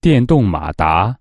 电动马达。